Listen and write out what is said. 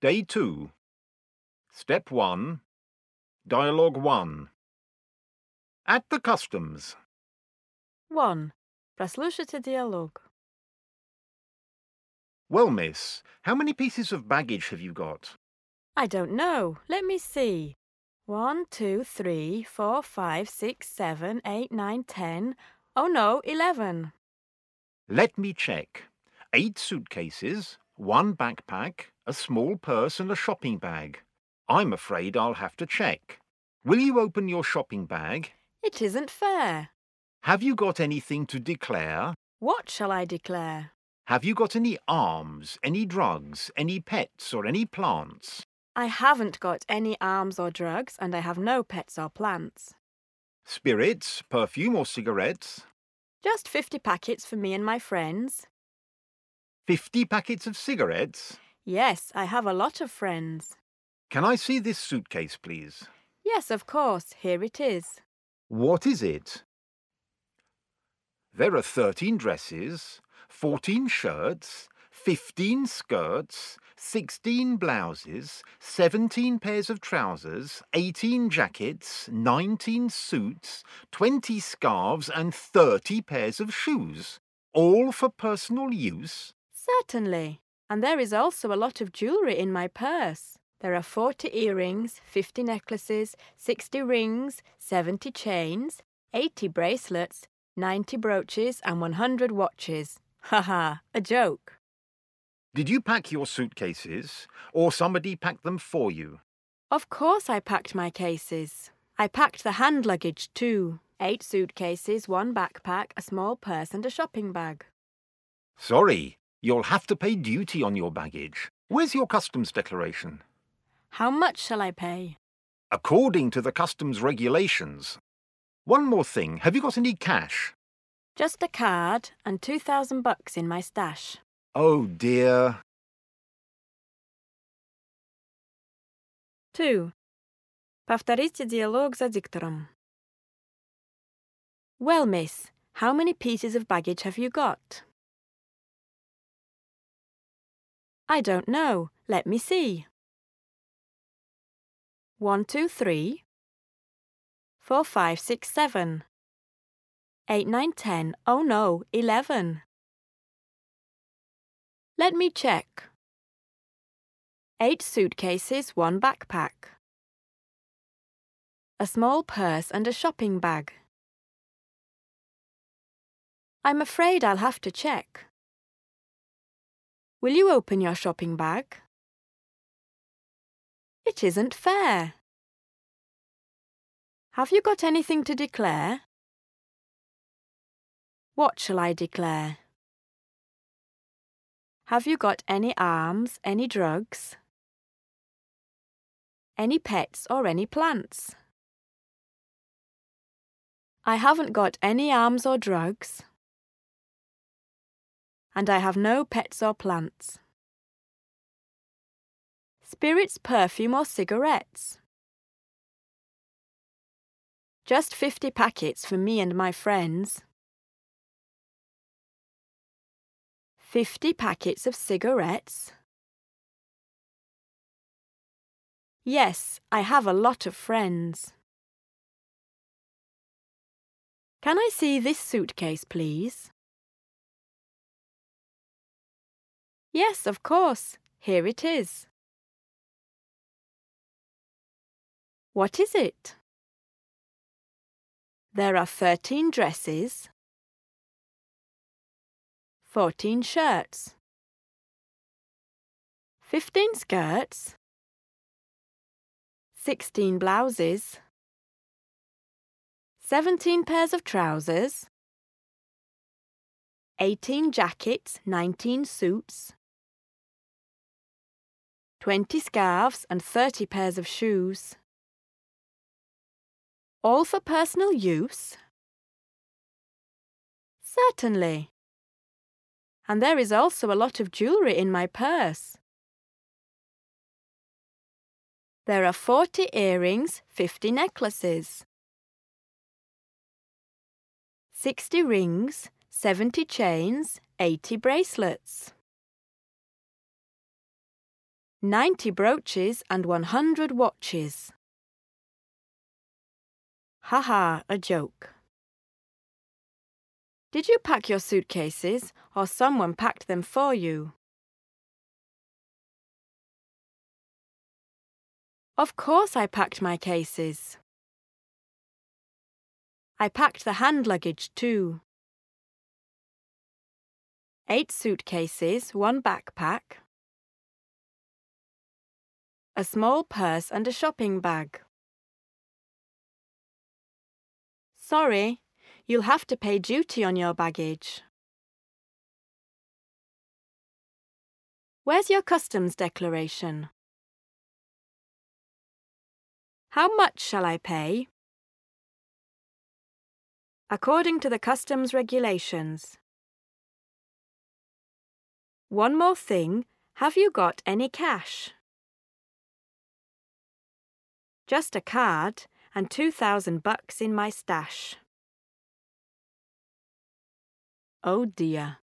Day 2. Step 1. Dialogue 1. At the customs. 1. Praslushite dialogue. Well, miss, how many pieces of baggage have you got? I don't know. Let me see. One, two, three, four, five, six, seven, eight, nine, ten. Oh no, eleven. Let me check. Eight suitcases, one backpack, a small purse, and a shopping bag. I'm afraid I'll have to check. Will you open your shopping bag? It isn't fair. Have you got anything to declare? What shall I declare? Have you got any arms, any drugs, any pets, or any plants? I haven't got any arms or drugs, and I have no pets or plants. Spirits, perfume, or cigarettes? Just 50 packets for me and my friends. 50 packets of cigarettes? Yes, I have a lot of friends. Can I see this suitcase, please? Yes, of course, here it is. What is it? There are 13 dresses, 14 shirts, 15 skirts, 16 blouses, 17 pairs of trousers, 18 jackets, 19 suits, 20 scarves, and 30 pairs of shoes. All for personal use? Certainly. And there is also a lot of jewellery in my purse. There are 40 earrings, 50 necklaces, 60 rings, 70 chains, 80 bracelets, 90 brooches, and 100 watches. Ha ha, a joke. Did you pack your suitcases, or somebody packed them for you? Of course I packed my cases. I packed the hand luggage too. Eight suitcases, one backpack, a small purse, and a shopping bag. Sorry, you'll have to pay duty on your baggage. Where's your customs declaration? How much shall I pay? According to the customs regulations. One more thing, have you got any cash? Just a card and 2,000 bucks in my stash. Oh dear. 2. Повторите диалог за диктором. Well, miss, how many pieces of baggage have you got? I don't know. Let me see. One, two, three. Four, five, six, seven. Eight, nine, ten. Oh no, eleven. Let me check. Eight suitcases, one backpack. A small purse and a shopping bag. I'm afraid I'll have to check. Will you open your shopping bag? It isn't fair. Have you got anything to declare? What shall I declare? Have you got any arms, any drugs? Any pets or any plants? I haven't got any arms or drugs. And I have no pets or plants. Spirits, perfume, or cigarettes? Just 50 packets for me and my friends. 50 packets of cigarettes? Yes, I have a lot of friends. Can I see this suitcase, please? Yes, of course. Here it is. What is it? There are 13 dresses, 14 shirts, 15 skirts, 16 blouses, 17 pairs of trousers, 18 jackets, 19 suits, 20 scarves, and 30 pairs of shoes. All for personal use? Certainly. And there is also a lot of jewellery in my purse. There are 40 earrings, 50 necklaces, 60 rings, 70 chains, 80 bracelets, 90 brooches and 100 watches. Haha, a joke. Did you pack your suitcases or someone packed them for you? Of course I packed my cases. I packed the hand luggage too. Eight suitcases, one backpack, a small purse and a shopping bag. Sorry, you'll have to pay duty on your baggage. Where's your customs declaration? How much shall I pay? According to the customs regulations. One more thing, have you got any cash? Just a card and 2,000 bucks in my stash. Oh dear.